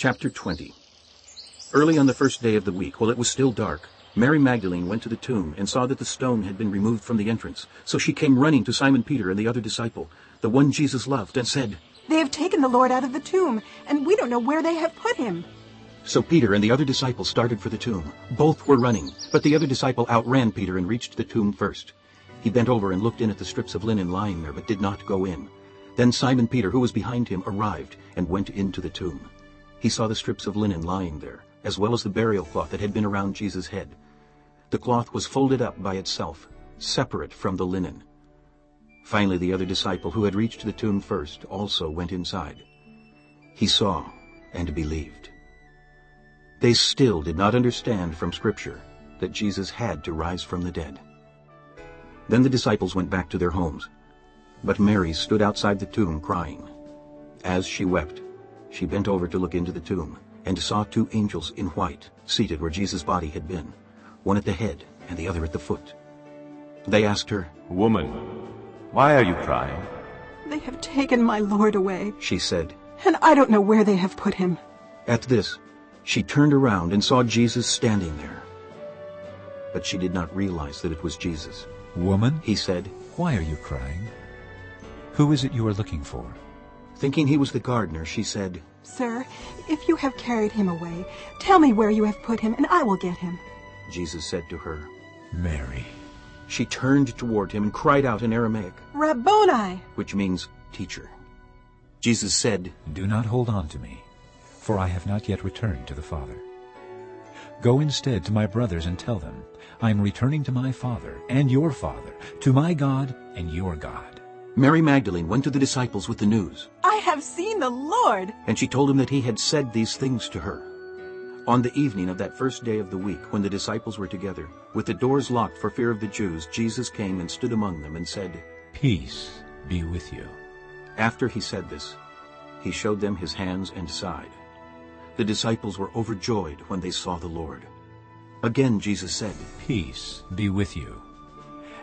Chapter 20 Early on the first day of the week, while it was still dark, Mary Magdalene went to the tomb and saw that the stone had been removed from the entrance. So she came running to Simon Peter and the other disciple, the one Jesus loved, and said, They have taken the Lord out of the tomb, and we don't know where they have put him. So Peter and the other disciple started for the tomb. Both were running, but the other disciple outran Peter and reached the tomb first. He bent over and looked in at the strips of linen lying there, but did not go in. Then Simon Peter, who was behind him, arrived and went into the tomb. He saw the strips of linen lying there, as well as the burial cloth that had been around Jesus' head. The cloth was folded up by itself, separate from the linen. Finally, the other disciple, who had reached the tomb first, also went inside. He saw and believed. They still did not understand from Scripture that Jesus had to rise from the dead. Then the disciples went back to their homes. But Mary stood outside the tomb crying. As she wept, she bent over to look into the tomb and saw two angels in white seated where Jesus' body had been, one at the head and the other at the foot. They asked her, Woman, why are you crying? They have taken my Lord away, She said. and I don't know where they have put him. At this, she turned around and saw Jesus standing there. But she did not realize that it was Jesus. Woman, He said, why are you crying? Who is it you are looking for? Thinking he was the gardener, she said, Sir, if you have carried him away, tell me where you have put him, and I will get him. Jesus said to her. Mary. She turned toward him and cried out in Aramaic, Rabboni! which means teacher. Jesus said, Do not hold on to me, for I have not yet returned to the Father. Go instead to my brothers and tell them, I am returning to my Father and your Father, to my God and your God. Mary Magdalene went to the disciples with the news, I have seen the Lord! and she told him that he had said these things to her. On the evening of that first day of the week, when the disciples were together, with the doors locked for fear of the Jews, Jesus came and stood among them and said, Peace be with you. After he said this, he showed them his hands and side. The disciples were overjoyed when they saw the Lord. Again Jesus said, Peace be with you.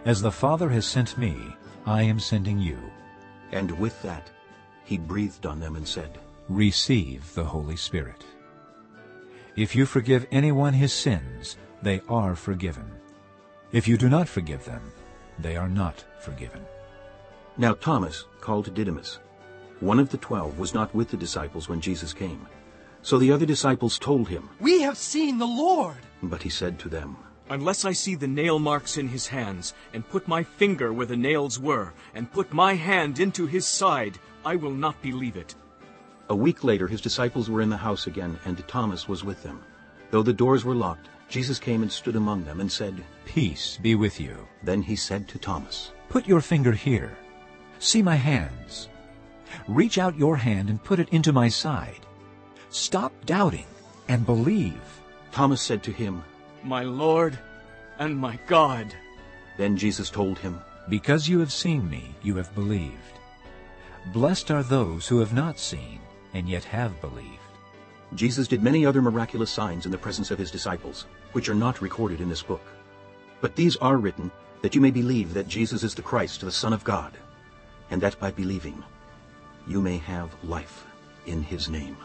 As the Father has sent me, I am sending you. and with that he breathed on them and said, Receive the Holy Spirit. If you forgive anyone his sins, they are forgiven. If you do not forgive them, they are not forgiven. Now Thomas, called Didymus, one of the twelve, was not with the disciples when Jesus came. So the other disciples told him, We have seen the Lord. but he said to them, Unless I see the nail marks in his hands, and put my finger where the nails were, and put my hand into his side, I will not believe it. A week later his disciples were in the house again, and Thomas was with them. Though the doors were locked, Jesus came and stood among them and said, Peace be with you. Then he said to Thomas, Put your finger here. See my hands. Reach out your hand and put it into my side. Stop doubting and believe. Thomas said to him, My Lord and my God. Then Jesus told him, Because you have seen me, you have believed. Blessed are those who have not seen and yet have believed. Jesus did many other miraculous signs in the presence of his disciples, which are not recorded in this book. But these are written that you may believe that Jesus is the Christ, the Son of God, and that by believing you may have life in his name.